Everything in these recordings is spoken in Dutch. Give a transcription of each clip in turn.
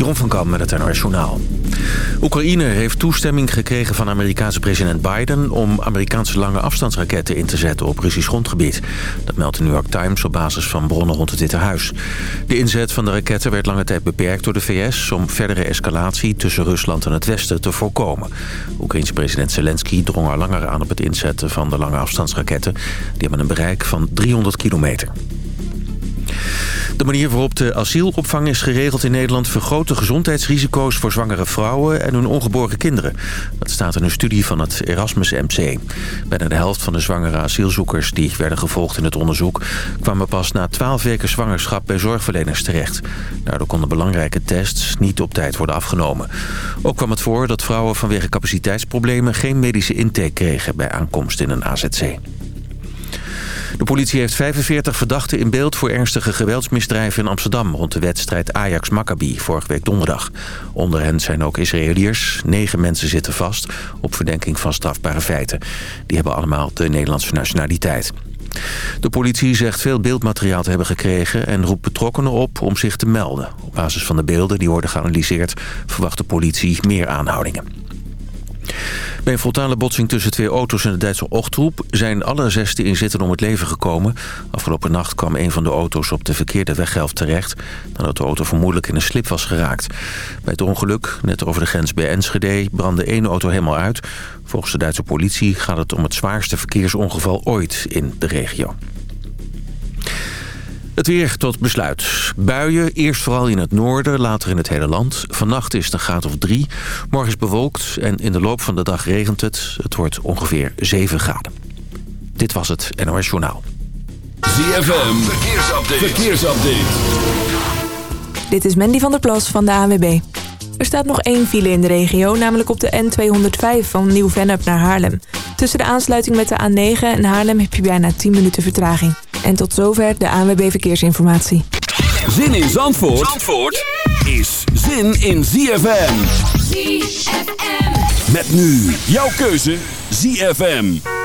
Jeroen van Kam met het NOS Journaal. Oekraïne heeft toestemming gekregen van Amerikaanse president Biden... om Amerikaanse lange afstandsraketten in te zetten op Russisch grondgebied. Dat meldt de New York Times op basis van bronnen rond het Witte Huis. De inzet van de raketten werd lange tijd beperkt door de VS... om verdere escalatie tussen Rusland en het Westen te voorkomen. Oekraïense president Zelensky drong al langer aan op het inzetten van de lange afstandsraketten. Die hebben een bereik van 300 kilometer. De manier waarop de asielopvang is geregeld in Nederland... vergroot de gezondheidsrisico's voor zwangere vrouwen en hun ongeboren kinderen. Dat staat in een studie van het Erasmus MC. Bijna de helft van de zwangere asielzoekers die werden gevolgd in het onderzoek... kwamen pas na 12 weken zwangerschap bij zorgverleners terecht. Daardoor konden belangrijke tests niet op tijd worden afgenomen. Ook kwam het voor dat vrouwen vanwege capaciteitsproblemen... geen medische intake kregen bij aankomst in een AZC. De politie heeft 45 verdachten in beeld voor ernstige geweldsmisdrijven in Amsterdam... rond de wedstrijd Ajax-Maccabi vorige week donderdag. Onder hen zijn ook Israëliërs. Negen mensen zitten vast op verdenking van strafbare feiten. Die hebben allemaal de Nederlandse nationaliteit. De politie zegt veel beeldmateriaal te hebben gekregen... en roept betrokkenen op om zich te melden. Op basis van de beelden die worden geanalyseerd... verwacht de politie meer aanhoudingen. Bij een frontale botsing tussen twee auto's in de Duitse Ochtroep... zijn alle zesde inzittenden om het leven gekomen. Afgelopen nacht kwam een van de auto's op de verkeerde weghelft terecht... nadat de auto vermoedelijk in een slip was geraakt. Bij het ongeluk, net over de grens bij Enschede, brandde één auto helemaal uit. Volgens de Duitse politie gaat het om het zwaarste verkeersongeval ooit in de regio. Het weer tot besluit. Buien, eerst vooral in het noorden, later in het hele land. Vannacht is het een graad of drie. Morgen is bewolkt en in de loop van de dag regent het. Het wordt ongeveer 7 graden. Dit was het NOS Journaal. ZFM, verkeersupdate. verkeersupdate. Dit is Mandy van der Plas van de ANWB. Er staat nog één file in de regio, namelijk op de N205 van Nieuw-Vennep naar Haarlem. Tussen de aansluiting met de A9 en Haarlem heb je bijna 10 minuten vertraging. En tot zover de ANWB Verkeersinformatie. Zin in Zandvoort, Zandvoort is zin in ZFM. ZFM. Met nu jouw keuze ZFM.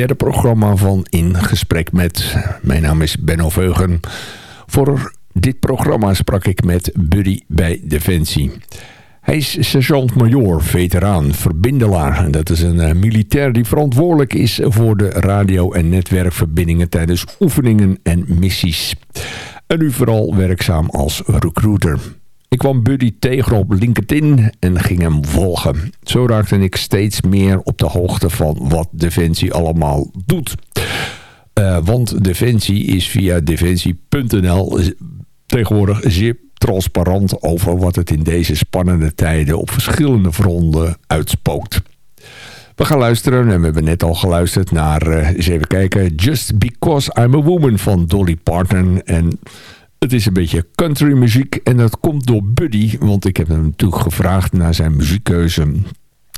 Derde programma van In Gesprek Met. Mijn naam is Benno Veugen. Voor dit programma sprak ik met Buddy bij Defensie. Hij is sergeant-major, veteraan, verbindelaar. Dat is een uh, militair die verantwoordelijk is voor de radio- en netwerkverbindingen tijdens oefeningen en missies. En nu vooral werkzaam als recruiter. Ik kwam Buddy tegen op LinkedIn en ging hem volgen. Zo raakte ik steeds meer op de hoogte van wat Defensie allemaal doet. Uh, want Defensie is via defensie.nl tegenwoordig zeer transparant over wat het in deze spannende tijden op verschillende fronten uitspookt. We gaan luisteren en we hebben net al geluisterd naar, uh, eens even kijken, Just Because I'm a Woman van Dolly Parton. En het is een beetje country muziek en dat komt door Buddy, want ik heb hem natuurlijk gevraagd naar zijn muziekkeuze.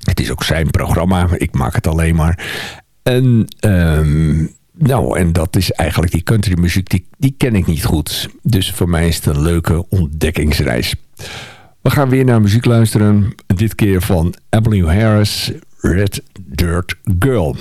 Het is ook zijn programma, ik maak het alleen maar. En... Um, nou, en dat is eigenlijk die country muziek, die, die ken ik niet goed. Dus voor mij is het een leuke ontdekkingsreis. We gaan weer naar muziek luisteren. Dit keer van Emily Harris, Red Dirt Girl.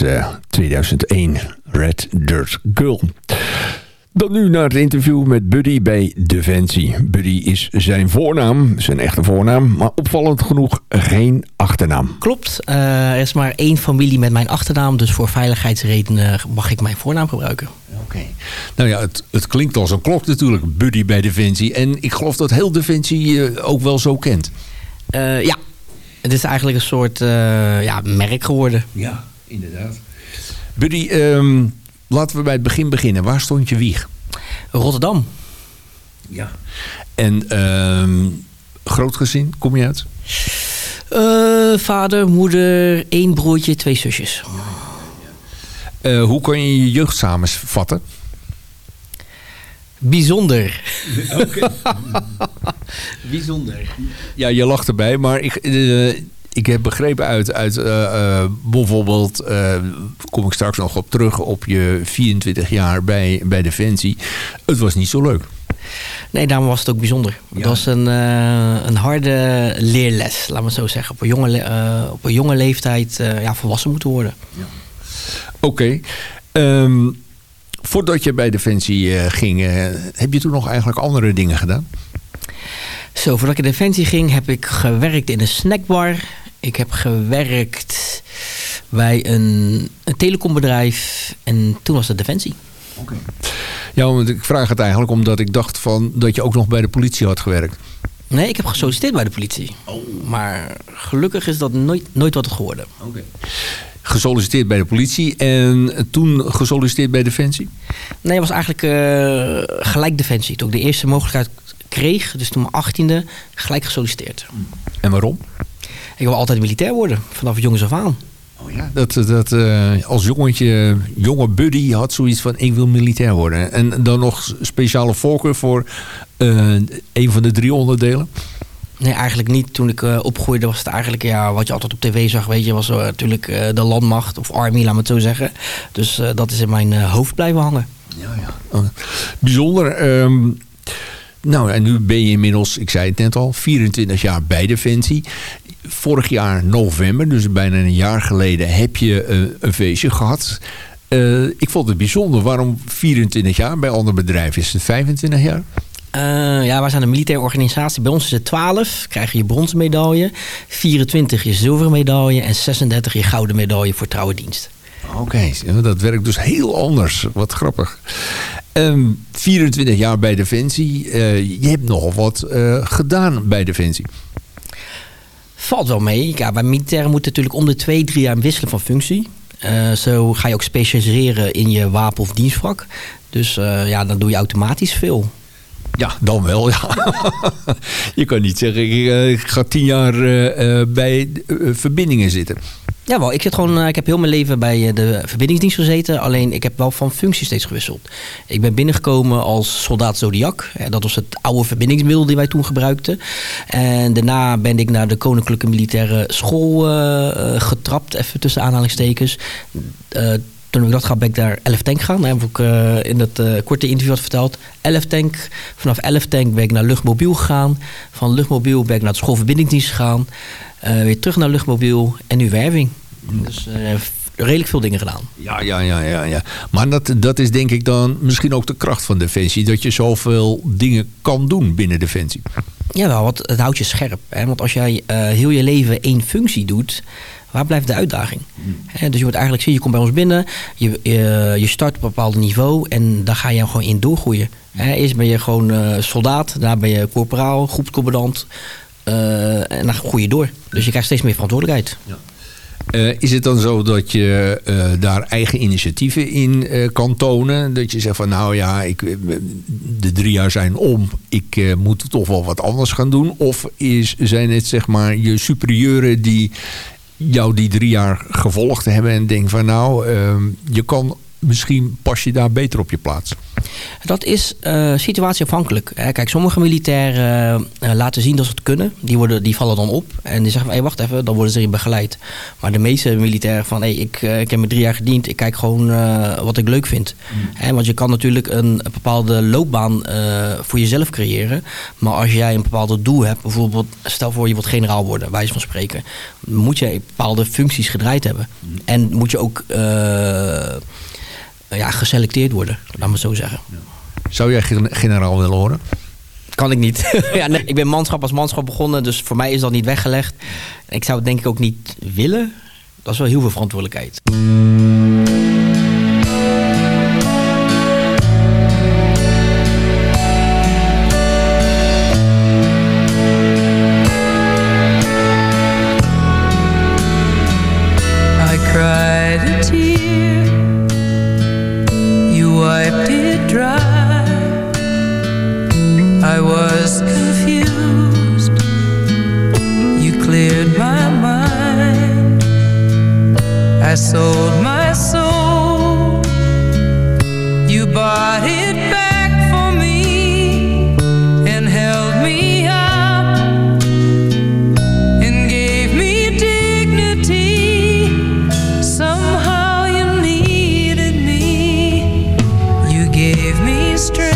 Liedje uit 2001, Red Dirt Girl. Dan nu naar het interview met Buddy bij Defensie. Buddy is zijn voornaam, zijn echte voornaam, maar opvallend genoeg geen achternaam. Klopt, uh, er is maar één familie met mijn achternaam, dus voor veiligheidsredenen mag ik mijn voornaam gebruiken. Oké. Nou ja, het, het, klinkt als een klok natuurlijk, Buddy bij Defensie. En ik geloof dat heel Defensie je ook wel zo kent. Uh, ja, het is eigenlijk een soort uh, ja, merk geworden. Ja, inderdaad. Buddy, um, laten we bij het begin beginnen. Waar stond je wieg? Rotterdam. Ja. En um, groot gezin, kom je uit? Uh, vader, moeder, één broertje, twee zusjes. Uh, hoe kan je je jeugd samenvatten? Bijzonder. Bijzonder. Ja, je lacht erbij, maar ik, uh, ik heb begrepen uit, uit uh, uh, bijvoorbeeld, uh, kom ik straks nog op terug, op je 24 jaar bij, bij Defensie. Het was niet zo leuk. Nee, daarom was het ook bijzonder. Ja. Het was een, een harde leerles, laat me zo zeggen. Op een jonge, op een jonge leeftijd ja, volwassen moeten worden. Ja. Oké. Okay. Um, voordat je bij Defensie ging, heb je toen nog eigenlijk andere dingen gedaan? Zo, voordat ik in Defensie ging, heb ik gewerkt in een snackbar. Ik heb gewerkt bij een, een telecombedrijf en toen was het Defensie. Oké. Okay. Ja, want ik vraag het eigenlijk omdat ik dacht van dat je ook nog bij de politie had gewerkt. Nee, ik heb gesolliciteerd bij de politie. Oh. Maar gelukkig is dat nooit, nooit wat geworden. Oké. Okay. Gesolliciteerd bij de politie en toen gesolliciteerd bij Defensie? Nee, het was eigenlijk uh, gelijk Defensie. Toen ik de eerste mogelijkheid kreeg, dus toen mijn achttiende, gelijk gesolliciteerd. En waarom? Ik wil altijd militair worden, vanaf jongens af aan. Oh ja, dat, dat uh, als jongetje, jonge buddy had zoiets van ik wil militair worden. En dan nog speciale voorkeur voor uh, een van de drie onderdelen? Nee, eigenlijk niet. Toen ik uh, opgroeide was het eigenlijk ja, wat je altijd op tv zag. Weet je, was natuurlijk de landmacht of army, laat me het zo zeggen. Dus dat is in mijn hoofd blijven hangen. Ja, ja. bijzonder. Um, nou, en nu ben je inmiddels, ik zei het net al, 24 jaar bij Defensie. Vorig jaar november, dus bijna een jaar geleden, heb je uh, een feestje gehad. Uh, ik vond het bijzonder. Waarom 24 jaar? Bij andere bedrijven is het 25 jaar? Uh, ja, wij zijn een militaire organisatie. Bij ons is het 12, krijg je je bronzen medaille. 24 je zilveren medaille. En 36 je gouden medaille voor trouwe dienst. Oké, okay, dat werkt dus heel anders. Wat grappig. Um, 24 jaar bij Defensie. Uh, je hebt nogal wat uh, gedaan bij Defensie. Valt wel mee. Ja, bij militairen moeten natuurlijk om de twee, drie jaar wisselen van functie. Uh, zo ga je ook specialiseren in je wapen- of dienstvak. Dus ja, dan doe je automatisch veel. Ja, dan wel. Ja. je kan niet zeggen, ik, ik ga tien jaar bij verbindingen zitten. Ja, wel. Ik, zit gewoon, uh, ik heb heel mijn leven bij uh, de verbindingsdienst gezeten. Alleen ik heb wel van functie steeds gewisseld. Ik ben binnengekomen als soldaat Zodiac. Uh, dat was het oude verbindingsmiddel die wij toen gebruikten. En daarna ben ik naar de Koninklijke Militaire School getrapt. Even tussen aanhalingstekens. toen ik dat ga, ben ik naar 11 Tank gaan. Dat heb ik in dat korte interview had verteld. 11 Tank. Vanaf 11 Tank ben ik naar Luchtmobiel gegaan. Van Luchtmobiel ben ik naar de schoolverbindingsdienst gegaan. Uh, weer terug naar luchtmobiel en nu werving. Dus uh, redelijk veel dingen gedaan. Ja, ja, ja, ja. ja. Maar dat, dat is denk ik dan misschien ook de kracht van Defensie. Dat je zoveel dingen kan doen binnen Defensie. Jawel, want het houdt je scherp. Hè? Want als jij uh, heel je leven één functie doet... Waar blijft de uitdaging? Hmm. dus je wordt eigenlijk zien, je komt bij ons binnen, je, je, je, start op een bepaald niveau en daar ga je gewoon in doorgroeien. He, eerst ben je gewoon uh, soldaat, daarna ben je corporaal, groepscommandant, uh, en dan groei je door. Dus je krijgt steeds meer verantwoordelijkheid. Ja. Uh, is het dan zo dat je uh, daar eigen initiatieven in kan tonen? Dat je zegt van nou ja, ik, de drie jaar zijn om. Ik moet toch wel wat anders gaan doen. Of is, zijn het zeg maar je superieuren die jou die drie jaar gevolgd hebben. En denken van nou, ehm, je kan misschien pas je daar beter op je plaats? Dat is uh, situatieafhankelijk. Kijk, sommige militairen uh, laten zien dat ze het kunnen. Die, worden, die vallen dan op. En die zeggen van, hey, wacht even, dan worden ze erin begeleid. Maar de meeste militairen van, hey, ik, uh, ik heb me drie jaar gediend. Ik kijk gewoon wat ik leuk vind. Mm. want je kan natuurlijk een, bepaalde loopbaan voor jezelf creëren. Maar als jij een bepaald doel hebt, bijvoorbeeld, stel voor je wilt generaal worden, wijze van spreken. Moet je bepaalde functies gedraaid hebben. Mm. En moet je ook ja, geselecteerd worden, laat me zo zeggen. Zou jij generaal willen horen? Kan ik niet. ja, nee, ik ben manschap als manschap begonnen, dus voor mij is dat niet weggelegd. Ik zou het denk ik ook niet willen. Dat is wel heel veel verantwoordelijkheid. straight.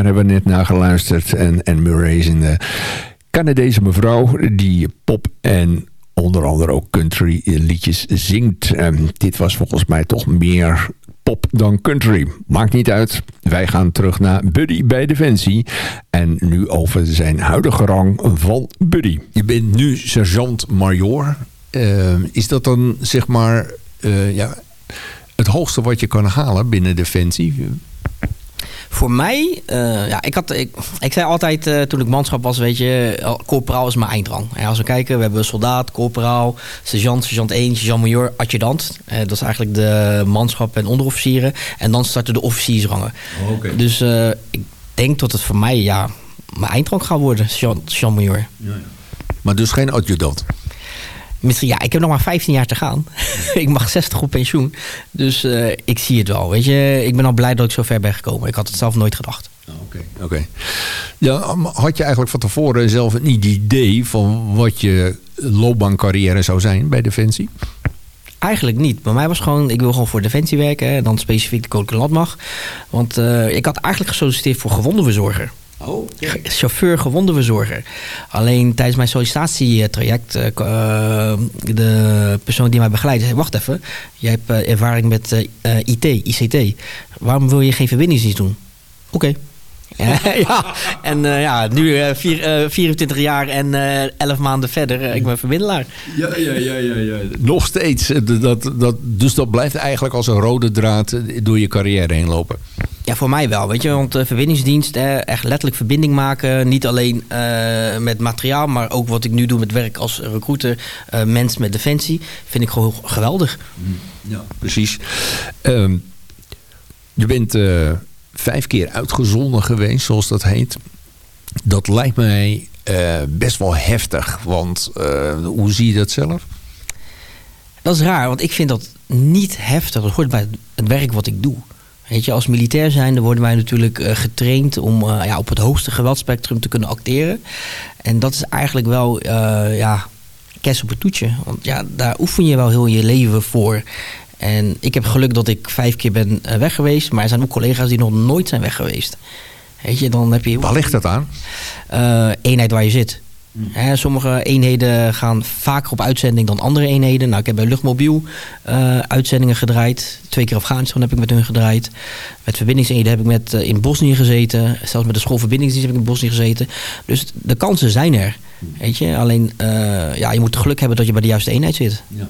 Daar hebben we net naar geluisterd. En, en Murray is een Canadese mevrouw die pop en onder andere ook country liedjes zingt. Ehm, dit was volgens mij toch meer pop dan country. Maakt niet uit. Wij gaan terug naar Buddy bij Defensie. En nu over zijn huidige rang van Buddy. Je bent nu sergeant-major. Ehm, is dat dan zeg maar... eh, ja, het hoogste wat je kan halen binnen Defensie? Voor mij, uh, ja, ik, had, ik, ik zei altijd uh, toen ik manschap was, weet je, corporaal is mijn eindrang. En als we kijken, we hebben soldaat, corporaal, sergeant, sergeant 1, sergeant-major, adjudant. Uh, dat is eigenlijk de manschap en onderofficieren. En dan starten de officiersrangen. Oh, okay. Dus ik denk dat het voor mij, ja, mijn eindrang gaat worden, sergeant-major. Ja, ja. Maar dus geen adjudant? Misschien, ja, ik heb nog maar 15 jaar te gaan. ik mag 60 op pensioen. Dus uh, ik zie het wel. Weet je, ik ben al blij dat ik zo ver ben gekomen. Ik had het zelf nooit gedacht. Oké. Okay, okay. ja, had je eigenlijk van tevoren zelf een idee van wat je loopbaancarrière zou zijn bij Defensie? Eigenlijk niet. Bij mij was gewoon, ik wil gewoon voor Defensie werken. En dan specifiek de Koninklijke Landmacht. Want uh, ik had eigenlijk gesolliciteerd voor gewondenverzorger. Oh, Chauffeur gewondenverzorger. Alleen tijdens mijn sollicitatietraject, uh, de persoon die mij begeleidt, zei: Wacht even, jij hebt uh, ervaring met uh, IT, ICT. Waarom wil je geen verbindingsdienst doen? Oké. Okay. ja, en ja, nu vier, 24 jaar en 11 maanden verder, ik ben verbindelaar. Ja, ja, ja, ja, ja. Nog steeds. Dat, dat, dus dat blijft eigenlijk als een rode draad door je carrière heen lopen. Ja, voor mij wel. Weet je, want de verbindingsdienst, echt letterlijk verbinding maken. Niet alleen uh, met materiaal, maar ook wat ik nu doe met werk als recruiter, uh, mens met defensie, vind ik gewoon geweldig. Ja, precies. Um, je bent uh, vijf keer uitgezonden geweest, zoals dat heet. Dat lijkt mij best wel heftig, want hoe zie je dat zelf? Dat is raar, want ik vind dat niet heftig. Dat hoort bij het werk wat ik doe. Weet je, als militair zijnde worden wij natuurlijk uh, getraind om uh, ja, op het hoogste geweldspectrum te kunnen acteren. En dat is eigenlijk wel, uh, ja, kerst op het toetje. Want ja, daar oefen je wel heel je leven voor. En ik heb geluk dat ik vijf keer ben weg geweest. Maar er zijn ook collega's die nog nooit zijn weg geweest. Weet je, dan heb je... Waar ligt dat aan? eenheid waar je zit. Sommige eenheden gaan vaker op uitzending dan andere eenheden. Nou, ik heb bij Luchtmobiel uh, uitzendingen gedraaid. Twee keer Afghanistan heb ik met hun gedraaid. Met verbindingseenheden heb ik met, uh, in Bosnië gezeten. Zelfs met de schoolverbindingsdienst heb ik in Bosnië gezeten. Dus de kansen zijn er. Weet je? Alleen, uh, ja, je moet geluk hebben dat je bij de juiste eenheid zit. Ja.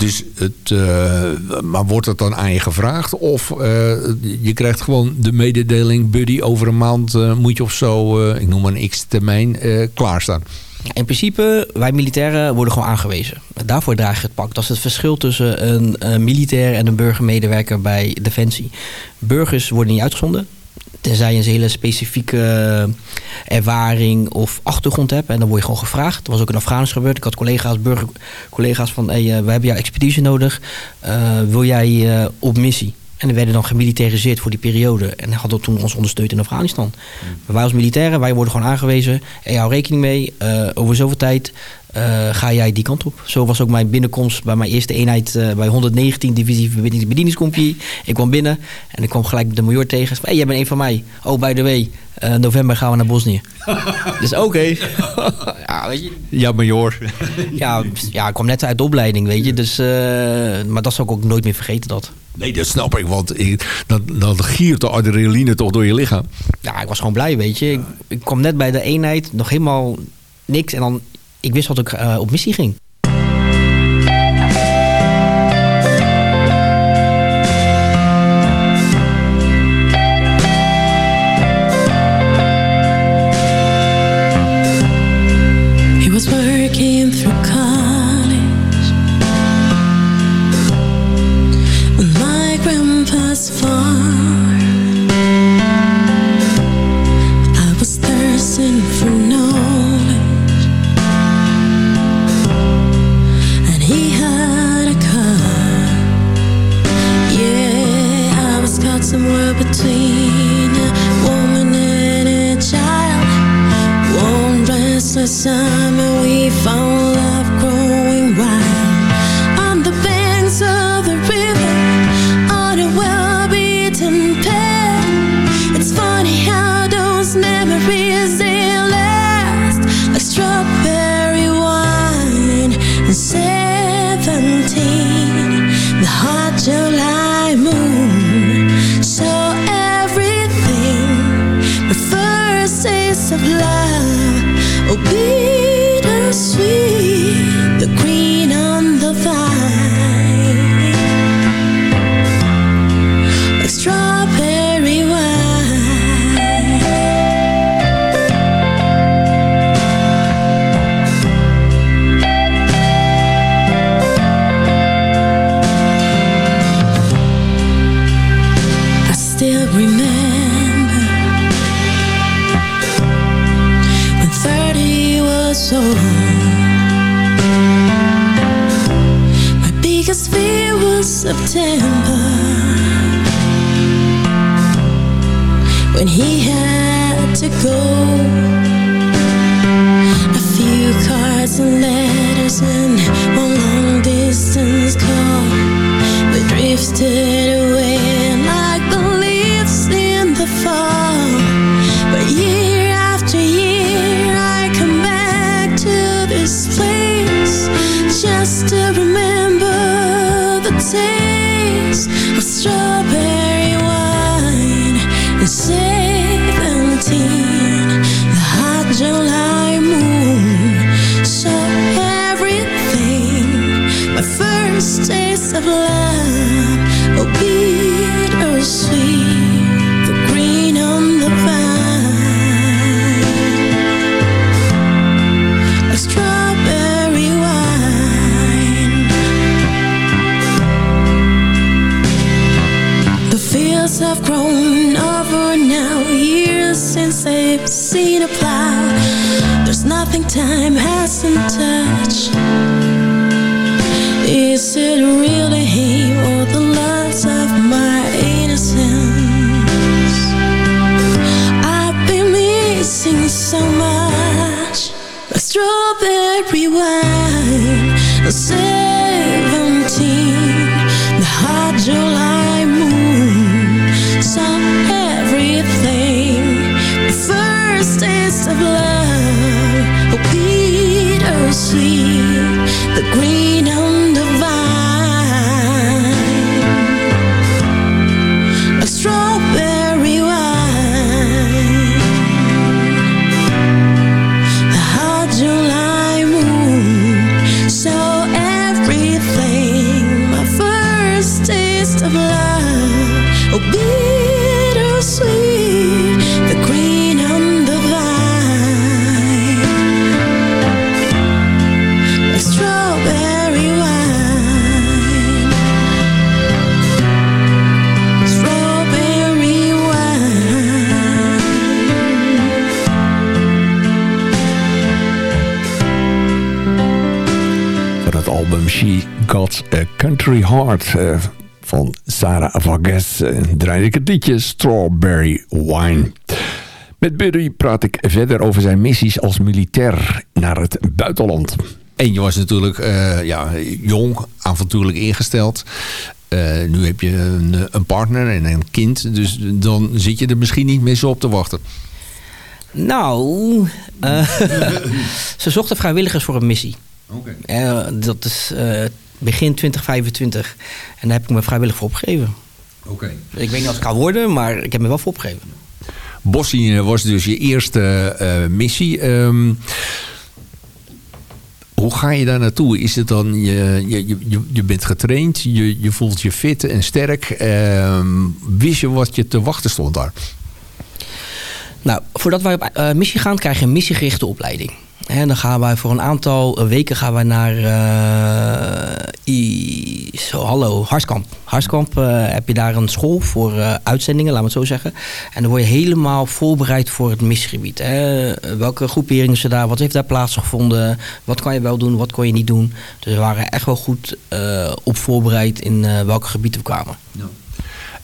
Dus het, uh, maar wordt het dan aan je gevraagd? Of uh, je krijgt gewoon de mededeling... buddy, over een maand uh, moet je of zo, ik noem maar een x-termijn, klaarstaan? In principe, wij militairen worden gewoon aangewezen. Daarvoor draag je het pak. Dat is het verschil tussen een, een militair en een burgermedewerker bij Defensie. Burgers worden niet uitgezonden. Tenzij je een hele specifieke ervaring of achtergrond hebt. En dan word je gewoon gevraagd. Dat was ook in Afghanistan gebeurd. Ik had collega's, burgercollega's van... Uh, we hebben jouw expeditie nodig. Uh, wil jij op missie? En we werden dan gemilitariseerd voor die periode. En hadden toen ons ondersteund in Afghanistan. Mm. Wij als militairen, wij worden gewoon aangewezen. En hou rekening mee, uh, over zoveel tijd uh, ga jij die kant op. Zo was ook mijn binnenkomst bij mijn eerste eenheid uh, bij 119 Divisie Bedieningscompagnie. Ik kwam binnen en ik kwam gelijk de major tegen. Hé, hey, jij bent een van mij. Oh, by the way, uh, november gaan we naar Bosnië. dus oké. Okay. ja, weet je. Ja, major. ja, ja, ik kwam net uit de opleiding, weet je. Dus, maar dat zal ik ook nooit meer vergeten, dat. Nee, dat snap ik, want dan, dan giert de adrenaline toch door je lichaam. Ja, ik was gewoon blij, weet je. Ik, ik kwam net bij de eenheid, nog helemaal niks. En dan ik wist dat ik uh, op missie ging. Restless summer, we found love growing wild on the banks of the river, on a well-beaten path. It's funny how those memories they last like strawberry wine and seventeen, the hot July moon saw everything. The first taste of love, oh bittersweet. September when he had to go. A few cards and letters and one long distance call. We drifted taste of love, Heart eh, van Sarah Vargas uh, draaide ik het liedje Strawberry Wine. Met Buddy praat ik verder over zijn missies als militair naar het buitenland. En je was natuurlijk eh, ja, jong, avontuurlijk ingesteld. Eh, nu heb je een, een partner en een kind. Dus dan zit je er misschien niet meer zo op te wachten. Nou, eh, ze zochten vrijwilligers voor een missie. Eh, dat is eh, begin 2025. En daar heb ik me vrijwillig voor opgegeven. Oké. Ik weet niet of ik kan worden, maar ik heb me wel voor opgegeven. Bosnië was dus je eerste eh, missie. Ehm, hoe ga je daar naartoe? Is het dan, je, je, je, je bent getraind, je, je voelt je fit en sterk. Ehm, wist je wat je te wachten stond daar? Nou, voordat wij op eh, missie gaan, krijg je een missiegerichte opleiding. En dan gaan wij voor een aantal weken gaan wij naar eh, hallo, Harskamp. Harskamp eh, heb je daar een school voor eh, uitzendingen, laat me het zo zeggen. En dan word je helemaal voorbereid voor het missiegebied. Hè. Welke groeperingen ze daar, wat heeft daar plaatsgevonden, wat kan je wel doen, wat kon je niet doen. Dus we waren echt wel goed eh, op voorbereid in eh, welke gebieden we kwamen.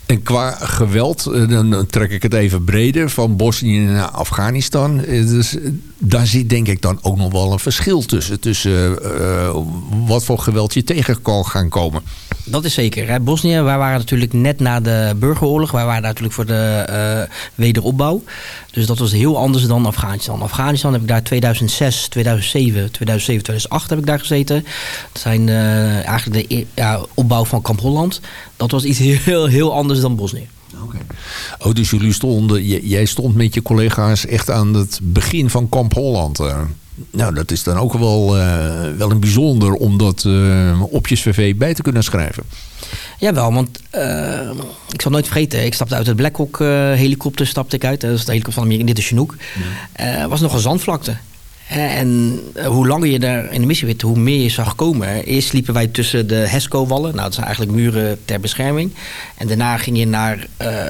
En qua geweld, eh, dan trek ik het even breder, van Bosnië naar Afghanistan. Eh, Dus eh, daar zit denk ik dan ook nog wel een verschil tussen. Tussen eh, wat voor geweld je tegen kan gaan komen. Dat is zeker. Hè. Bosnië, wij waren natuurlijk net na de burgeroorlog. Wij waren natuurlijk voor de eh, wederopbouw. Dus dat was heel anders dan Afghanistan. Afghanistan heb ik daar 2006, 2007, 2007, 2008 heb ik daar gezeten. Dat zijn eh, eigenlijk de e- ja, opbouw van Kamp Holland. Dat was iets heel, heel anders dan Bosnië. Oh, dus jullie stonden, jij stond met je collega's echt aan het begin van Kamp Holland. eh. Nou, dat is dan ook wel, eh, wel een bijzonder om dat eh, op je cv bij te kunnen schrijven. Jawel, want ik zal nooit vergeten. Ik stapte uit het Black Hawk helikopter stapte ik uit. Dat is de helikopter van Amerika. Dit is Chinook. Eh, was nog een zandvlakte. En eh, hoe langer je daar in de missie werd, hoe meer je zag komen. Eerst liepen wij tussen de HESCO-wallen. Nou, dat zijn eigenlijk muren ter bescherming. En daarna ging je naar...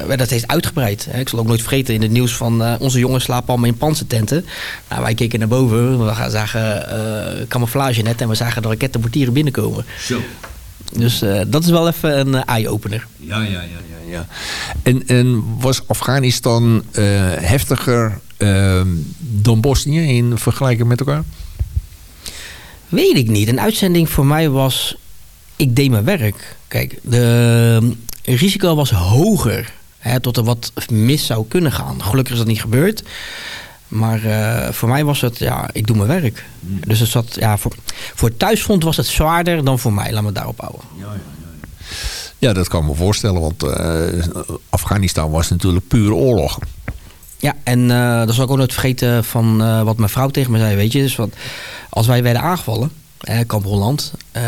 werd dat steeds uitgebreid. Ik zal ook nooit vergeten in het nieuws van... eh, onze jongens slapen allemaal in panzertenten. Nou, wij keken naar boven. We zagen camouflage net. En we zagen de rakettenportieren binnenkomen. Zo. Dus dat is wel even een eye-opener. Ja, ja, ja. ja, ja. En, en was Afghanistan heftiger eh, dan Bosnië in vergelijking met elkaar? Weet ik niet. Een uitzending voor mij was... Ik deed mijn werk. Kijk, de eh, risico was hoger. Hè, tot er wat mis zou kunnen gaan. Gelukkig is dat niet gebeurd. Maar eh, voor mij was het, ja, ik doe mijn werk. Dus het zat, ja, voor, voor het thuisfront was het zwaarder dan voor mij. Laat me daarop houden. Ja, dat kan ik me voorstellen, want eh, Afghanistan was natuurlijk pure oorlog. Ja, en eh, dat zal ik ook nooit vergeten van eh, wat mijn vrouw tegen me zei. Weet je, dus wat, als wij werden aangevallen, eh, Kamp Holland, eh,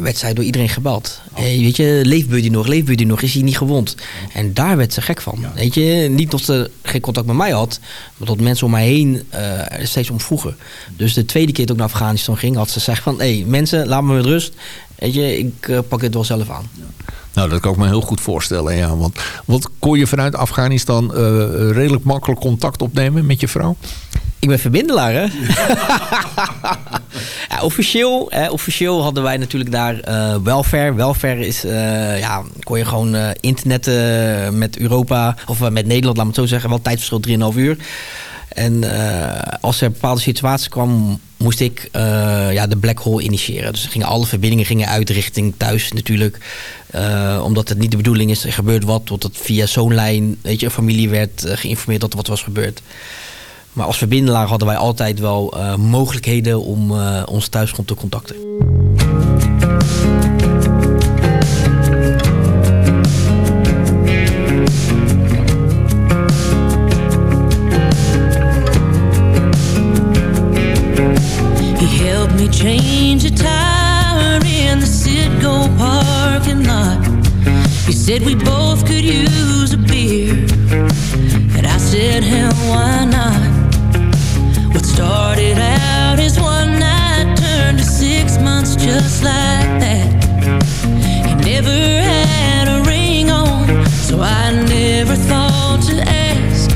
werd zij door iedereen gebeld. Hey, weet je, leeft Buddy nog, leeft Buddy nog, is hij niet gewond? En daar werd ze gek van. Weet je, niet dat ze geen contact met mij had, maar dat mensen om mij heen er steeds om vroegen. Dus de tweede keer dat ik naar Afghanistan ging, had ze gezegd van... hé, hey, mensen, laat me met rust. Weet je, ik pak het wel zelf aan. Nou, dat kan ik me heel goed voorstellen, ja. Want, want kon je vanuit Afghanistan eh, redelijk makkelijk contact opnemen met je vrouw? Ik ben verbindelaar, hè? officieel, officieel hadden wij natuurlijk daar eh, welfare. Welfare is, eh, ja, kon je gewoon eh, internetten met Europa, of met Nederland, laat me het zo zeggen. Wel tijdverschil 3,5 uur. En eh, als er bepaalde situatie kwam, moest ik eh, ja, de black hole initiëren. Dus gingen alle verbindingen gingen uit richting thuis natuurlijk. Eh, omdat het niet de bedoeling is, er gebeurt wat. Tot het via zo'n lijn, weet je, een familie werd geïnformeerd dat er wat was gebeurd. Maar als verbindelaar hadden wij altijd wel mogelijkheden om ons thuisgrond te contacten. He said we both could use a beer. And I said, hell, why not? What started out as one night turned to six months just like that. He never had a ring on, so I never thought to ask.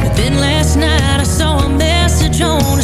But then last night I saw a message on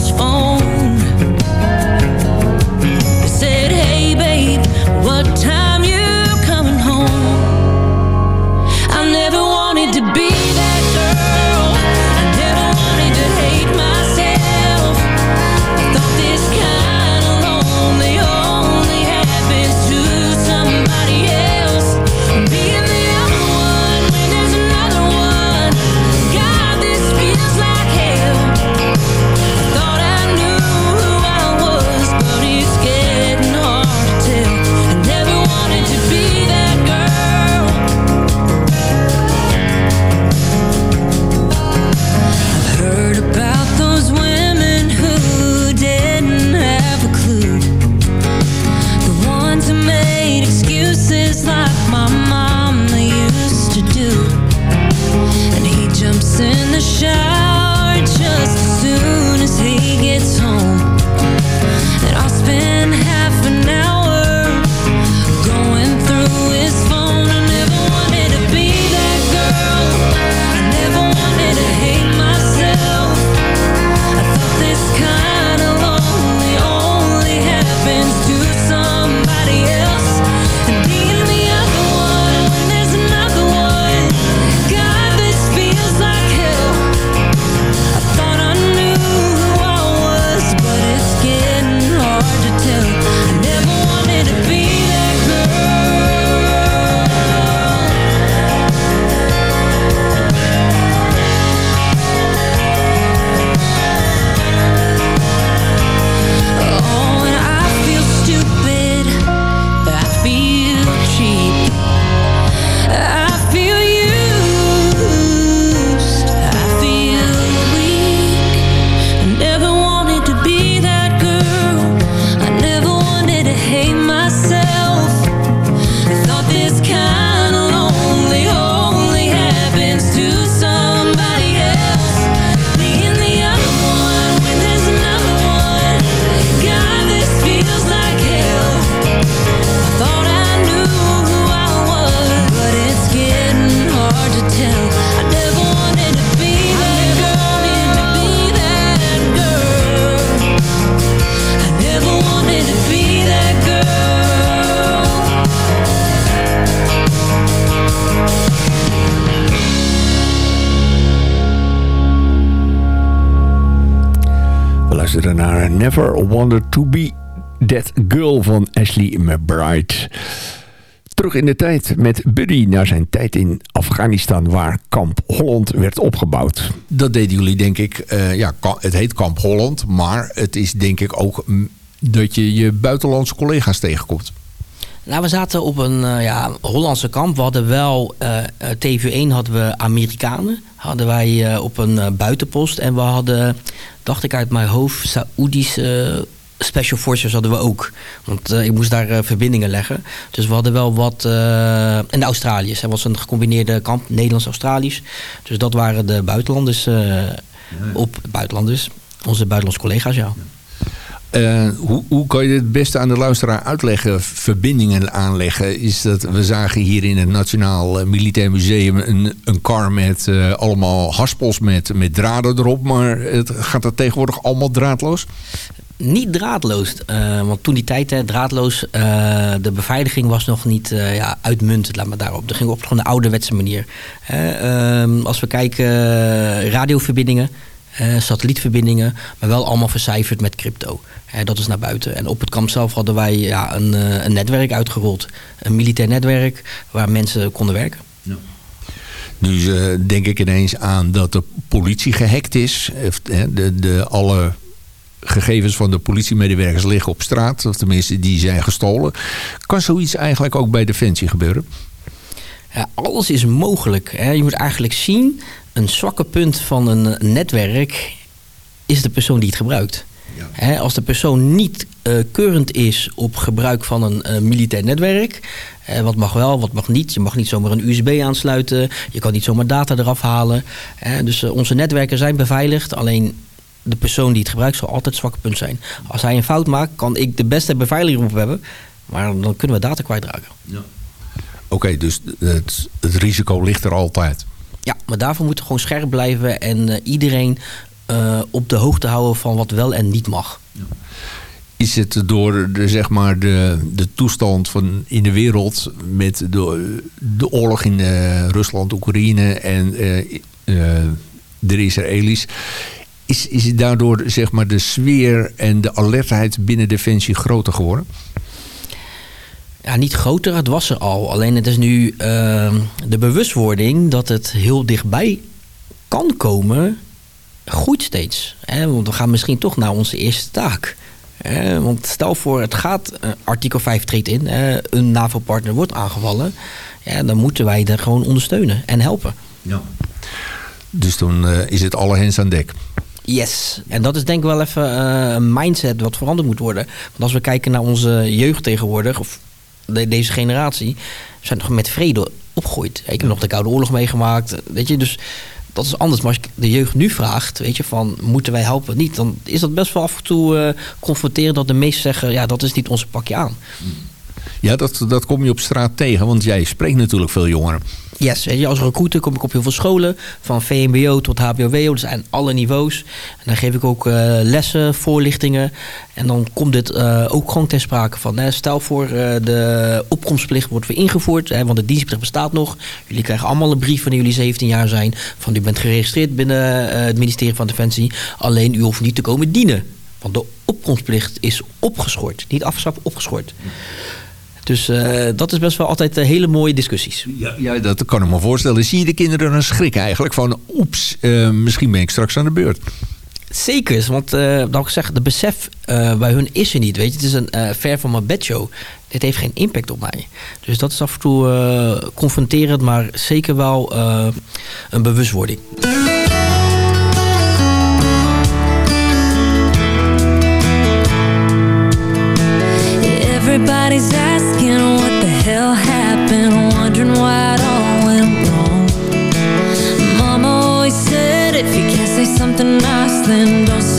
luisterde naar Never Wanted to Be That Girl van Ashley McBride. Terug in de tijd met Buddy naar zijn tijd in Afghanistan waar Kamp Holland werd opgebouwd. Dat deden jullie denk ik, eh, ja, het heet Kamp Holland, maar het is denk ik ook dat je je buitenlandse collega's tegenkomt. Nou, we zaten op een eh, ja, Hollandse kamp. We hadden wel, eh, eh, TV1 hadden we Amerikanen. Hadden wij op een buitenpost. En we hadden, dacht ik uit mijn hoofd, Saoedische eh, Special Forces hadden we ook. Want eh, ik moest daar eh, verbindingen leggen. Dus we hadden wel wat... eh, en de Australiërs. Het was een gecombineerde kamp, Nederlands-Australisch. Dus dat waren de buitenlanders op buitenlanders. Onze buitenlandse collega's, ja. Eh, hoe, hoe kan je het beste aan de luisteraar uitleggen, verbindingen aanleggen? Is dat, we zagen hier in het Nationaal eh, Militair Museum een, een kar met eh, allemaal haspels met, met draden erop. Maar het, gaat dat tegenwoordig allemaal draadloos? Niet draadloos. want toen die tijd, hè, draadloos, de beveiliging was nog niet ja, uitmuntend, laat maar daarop. Dat ging op gewoon de ouderwetse manier. Ehm, als we kijken, radioverbindingen, satellietverbindingen, maar wel allemaal vercijferd met crypto. Dat is naar buiten. En op het kamp zelf hadden wij ja, een, eh, een netwerk uitgerold. Een militair netwerk waar mensen konden werken. Nu eh, denk ik ineens aan dat de politie gehackt is. De, de, alle gegevens van de politiemedewerkers liggen op straat. Of tenminste, die zijn gestolen. Kan zoiets eigenlijk ook bij Defensie gebeuren? Ja, alles is mogelijk. Hè. Je moet eigenlijk zien, een zwakke punt van een netwerk is de persoon die het gebruikt. Als de persoon niet eh, keurend is op gebruik van een eh, militair netwerk, eh, wat mag wel, wat mag niet. Je mag niet zomaar een USB aansluiten, je kan niet zomaar data eraf halen. Dus eh, onze netwerken zijn beveiligd, alleen de persoon die het gebruikt zal altijd het zwakke punt zijn. Als hij een fout maakt, kan ik de beste beveiliging op hebben, maar dan kunnen we data kwijtraken. Oké, dus het, het risico ligt er altijd. Ja, maar daarvoor moeten we gewoon scherp blijven en eh, iedereen eh, op de hoogte houden van wat wel en niet mag. Is het door de, zeg maar de, de toestand van in de wereld met de, de oorlog in eh, Rusland, Oekraïne en eh, eh, de Israëli's. Is, is het daardoor zeg maar, de sfeer en de alertheid binnen Defensie groter geworden? Ja, niet groter, het was er al. Alleen het is nu ehm, de bewustwording dat het heel dichtbij kan komen, groeit steeds. Hè? Want we gaan misschien toch naar onze eerste taak. Hè? Want stel voor, het gaat, eh, artikel 5 treedt in, een NAVO-partner wordt aangevallen. Ja, dan moeten wij daar gewoon ondersteunen en helpen. Dus dan eh, is het alle hens aan dek. Yes. En dat is denk ik wel even eh, een mindset wat veranderd moet worden. Want als we kijken naar onze jeugd tegenwoordig, of de- deze generatie, zijn nog met vrede opgegroeid. Ik heb nog de Koude Oorlog meegemaakt. Weet je, dus dat is anders. Maar als ik de jeugd nu vraagt, weet je, van moeten wij helpen of niet, dan is dat best wel af en toe eh confronterend dat de meesten zeggen, ja, dat is niet onze pakje aan. Ja, dat, dat kom je op straat tegen, want jij spreekt natuurlijk veel jongeren. Yes, weet je, als recruiter kom ik op heel veel scholen, van VMBO tot HBO-WO, dus aan alle niveaus. En dan geef ik ook eh, lessen, voorlichtingen. En dan komt dit eh, ook gewoon ter sprake van. Hè. Stel voor, eh, de opkomstplicht wordt weer ingevoerd, hè, want de dienstplicht bestaat nog. Jullie krijgen allemaal een brief wanneer jullie 17 jaar zijn, van u bent geregistreerd binnen het ministerie van Defensie. Alleen u hoeft niet te komen dienen. Want de opkomstplicht is opgeschort, niet afgeschaft, opgeschort. Dus eh, dat is best wel altijd eh, hele mooie discussies. Ja, ja, dat kan ik me voorstellen. Zie je de kinderen dan schrikken eigenlijk van... oeps, eh, misschien ben ik straks aan de beurt. Zeker, want uh, dat ik zeg, de besef uh, bij hun is er niet. Weet je, het is een uh, ver van mijn bedshow. Dit heeft geen impact op mij. Dus dat is af en toe uh, confronterend, maar zeker wel uh, een bewustwording. Everybody's and those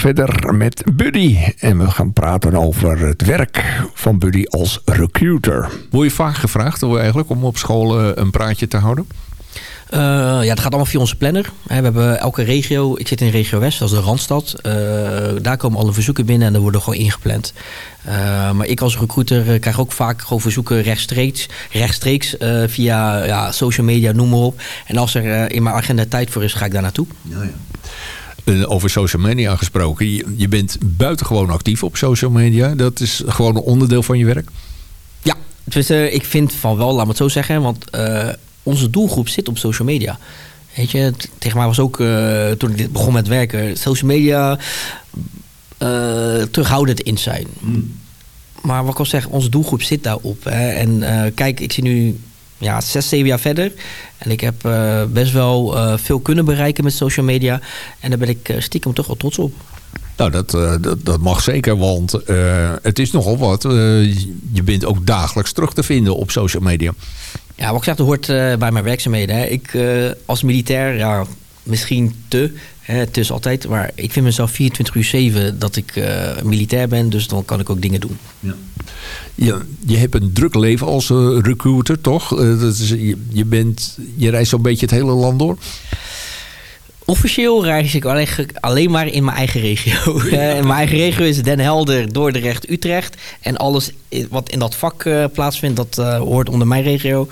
verder met Buddy. En we gaan praten over het werk van Buddy als recruiter. Word je vaak gevraagd eigenlijk om op school eh, een praatje te houden? Eh, ja, dat gaat allemaal via onze planner. We hebben elke regio, ik zit in regio West, dat is de Randstad. Eh, daar komen alle verzoeken binnen en dan worden gewoon ingepland. Eh, maar ik als recruiter krijg ook vaak gewoon verzoeken rechtstreeks, rechtstreeks eh, via ja, social media, noem maar op. En als er in mijn agenda tijd voor is, ga ik daar naartoe. Eh, over social media gesproken. Je, je bent buitengewoon actief op social media. Dat is gewoon een onderdeel van je werk. Ja, dus, eh, ik vind van wel, laat me het zo zeggen. Want eh, onze doelgroep zit op social media. Weet je, tegen mij was ook, eh, toen ik dit begon met werken, social media eh, terughoudend in zijn. Maar wat ik al zeg, onze doelgroep zit daarop. Hè. En eh, kijk, ik zie nu ja, zes, zeven jaar verder. En ik heb eh, best wel eh, veel kunnen bereiken met social media. En daar ben ik eh, stiekem toch wel trots op. Nou, dat, dat, dat mag zeker, want het is nogal wat. Je bent ook dagelijks terug te vinden op social media. Ja, wat ik zeg, dat hoort bij mijn werkzaamheden. Hè. Ik als militair, ja, misschien te, hè, het is altijd, maar ik vind mezelf 24 uur 7 dat ik eh, militair ben, dus dan kan ik ook dingen doen. Je, je hebt een druk leven als eh, recruiter, toch? Eh, dat is, je, je, bent, je reist zo'n beetje het hele land door. Officieel reis ik alleen, alleen maar in mijn eigen regio. In mijn eigen regio is Den Helder, Dordrecht, Utrecht. En alles wat in dat vak plaatsvindt, dat hoort onder mijn regio.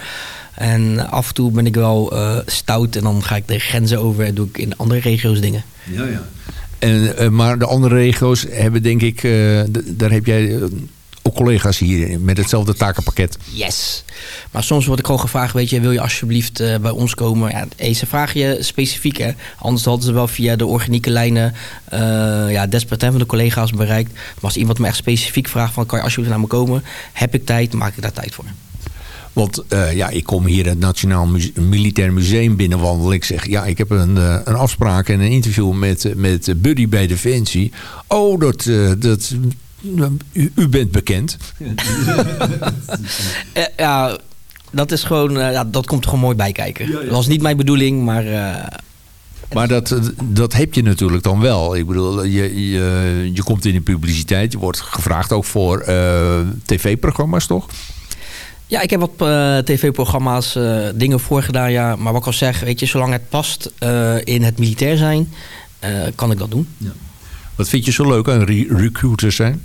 En af en toe ben ik wel eh, stout en dan ga ik de grenzen over en doe ik in andere regio's dingen. En, eh, maar de andere regio's hebben denk ik... eh, daar heb jij ook collega's hier met hetzelfde takenpakket. Yes. Maar soms word ik gewoon gevraagd, weet je, wil je alsjeblieft eh, bij ons komen? Ja, hey, ze vragen je specifiek, hè. Anders hadden ze wel via de organieke lijnen eh ja, desperate de collega's bereikt. Maar als iemand me echt specifiek vraagt van, kan je alsjeblieft naar me komen? Heb ik tijd, maak ik daar tijd voor. Want eh, ja, ik kom hier het Nationaal Muse- Militair Museum binnenwandelen. Ik zeg, ja, ik heb een, eh, een afspraak en een interview met, eh, met Buddy bij Defensie. Oh, dat, eh, dat, u, u bent bekend. Eh, ja, dat is gewoon, ja, dat komt er gewoon mooi bij kijken. Dat was niet mijn bedoeling, maar eh, Maar dat, dat heb je natuurlijk dan wel. Ik bedoel, je, je, je komt in de publiciteit. Je wordt gevraagd ook voor eh, tv-programma's, toch? Ja, ik heb wat eh, tv-programma's, eh, dingen voorgedaan, ja. Maar wat ik al zeg, weet je, zolang het past eh, in het militair zijn, eh, kan ik dat doen. Wat vind je zo leuk aan re- recruiters zijn?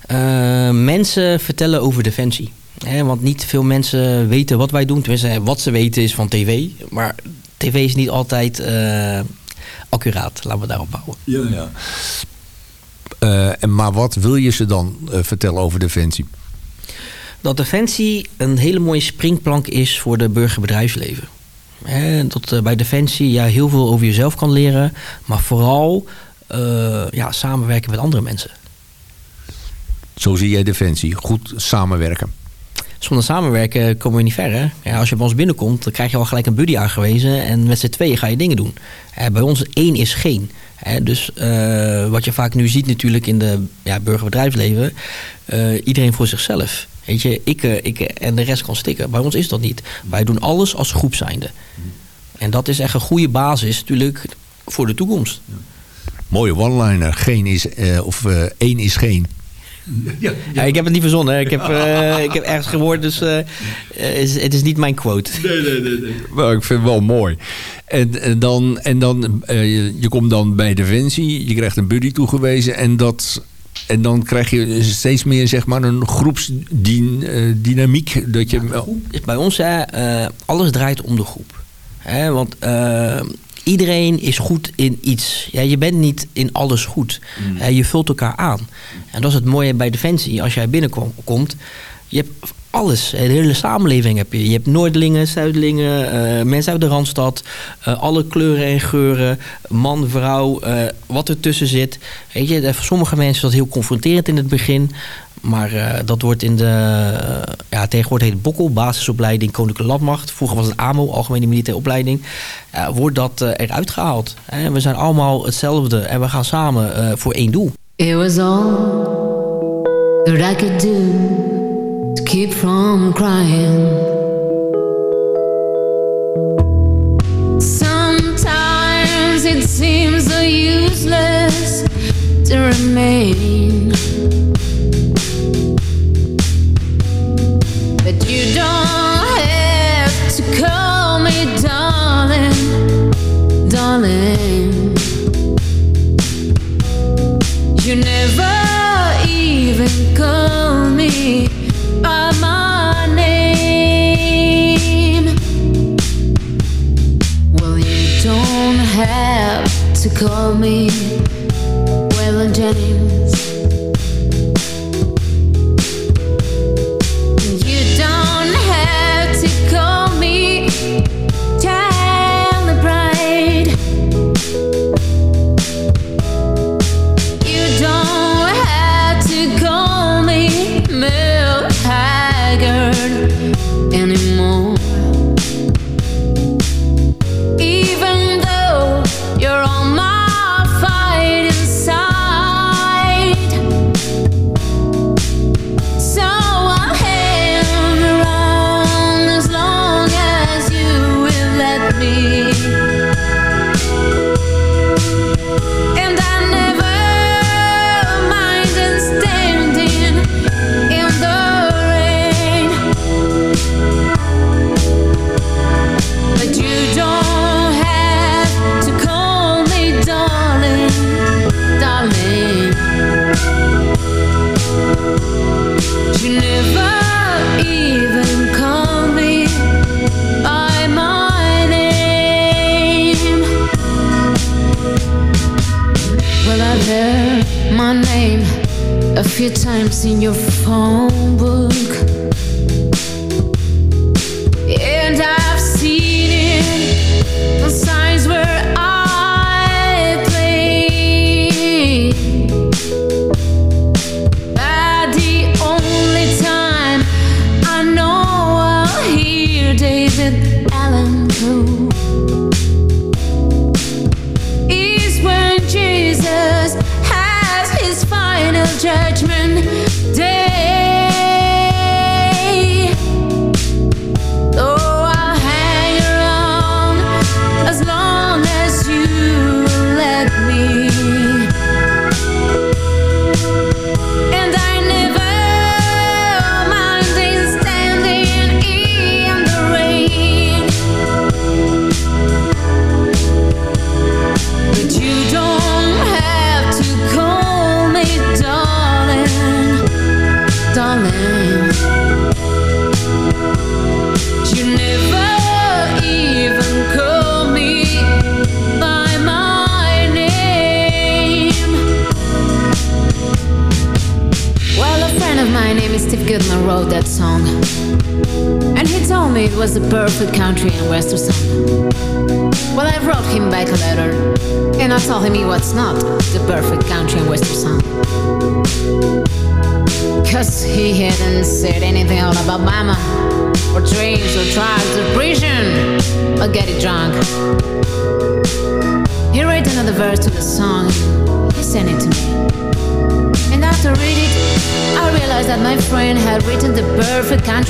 Eh, mensen vertellen over defensie. Hè, want niet veel mensen weten wat wij doen. Tenminste, wat ze weten is van tv. Maar tv is niet altijd eh, accuraat. Laten we daarop bouwen. Ja. Eh, en, maar wat wil je ze dan vertellen over Defensie? Dat defensie een hele mooie springplank is voor de burgerbedrijfsleven. Hè, dat eh, bij defensie ja, heel veel over jezelf kan leren. Maar vooral eh, ja, samenwerken met andere mensen. Zo zie jij Defensie. Goed samenwerken. Zonder samenwerken komen we niet ver. Hè? Ja, als je bij ons binnenkomt, dan krijg je al gelijk een buddy aangewezen. En met z'n tweeën ga je dingen doen. Bij ons één is geen. Hè, dus eh, wat je vaak nu ziet natuurlijk in de ja, burgerbedrijfsleven. iedereen voor zichzelf. Weet je, ik, eh, ik eh, en de rest kan stikken. Bij ons is dat niet. Wij doen alles als groep zijnde. En dat is echt een goede basis natuurlijk voor de toekomst. Mooie one-liner. Geen is, eh, of eh, één is geen. Ja, ik heb het niet verzonnen. hè. Ik heb, eh, ik heb ergens gehoord, dus is- het is niet mijn quote. Wel, ik vind het wel mooi. En, en dan, en dan eh, je, je komt dan bij Defensie. Je krijgt een buddy toegewezen. En, dat, en dan krijg je steeds meer zeg maar, een groepsdynamiek. Eh, dat je... Bij ons hè, eh, alles draait om de groep. Hè, want eh, iedereen is goed in iets. Ja, je bent niet in alles goed. Mm. Je vult elkaar aan. En dat is het mooie bij Defensie. Als jij binnenkomt, je hebt alles. De hele samenleving heb je. Je hebt Noordlingen, Zuidlingen, eh, mensen uit de Randstad. Eh, alle kleuren en geuren. Man, vrouw, eh, wat wat ertussen zit. Weet je, sommige mensen is dat heel confronterend in het begin. Maar dat wordt in de... Ja, tegenwoordig heet Bokkel, basisopleiding Koninklijke Landmacht. Vroeger was het AMO, Algemene Militaire Opleiding. Wordt dat eruit gehaald. We zijn allemaal hetzelfde en we gaan samen voor één doel. It was all that I. to keep from crying. Sometimes it seems so useless to remain. Call me Waylon Jennings.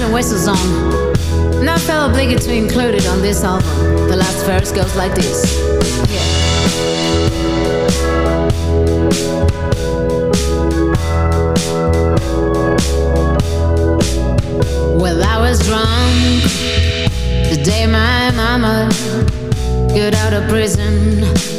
and whistles on. Now felt obligated to include it on this album. The last verse goes like this. Yeah. Well, I was drunk the day my mama got out of prison.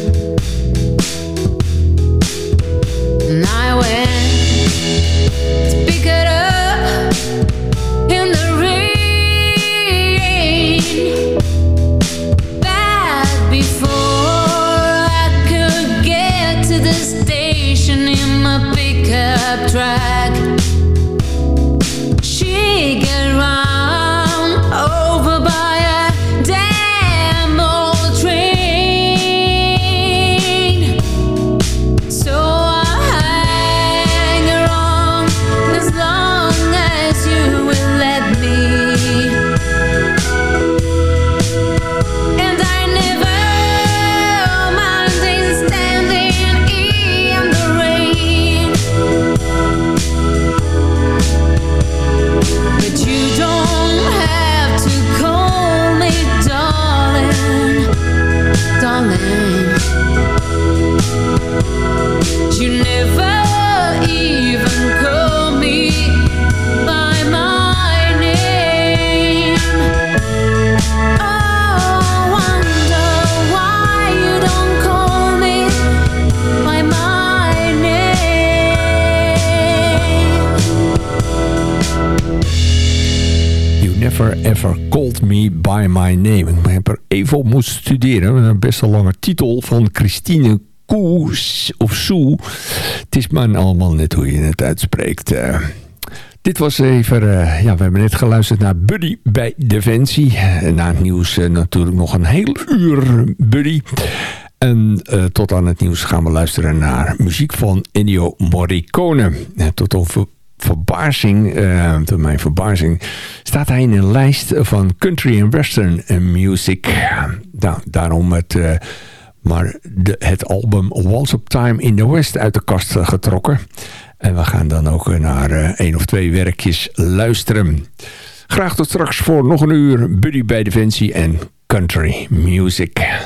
My Name. Ik heb er even op moeten studeren. Een best wel lange titel van Christine Koes of Soe. Het is maar allemaal net hoe je het uitspreekt. Uh, dit was even, uh, ja, we hebben net geluisterd naar Buddy bij Defensie. En na het nieuws uh, natuurlijk nog een heel uur Buddy. En tot aan het nieuws gaan we luisteren naar muziek van Ennio Morricone. tot over verbazing, uh, tot mijn verbazing, staat hij in een lijst van country en western music. Nou, daarom het, uh, maar de, het album Once Up Time in the West uit de kast getrokken. En we gaan dan ook naar uh, één of twee werkjes luisteren. Graag tot straks voor nog een uur Buddy bij Defensie en country music.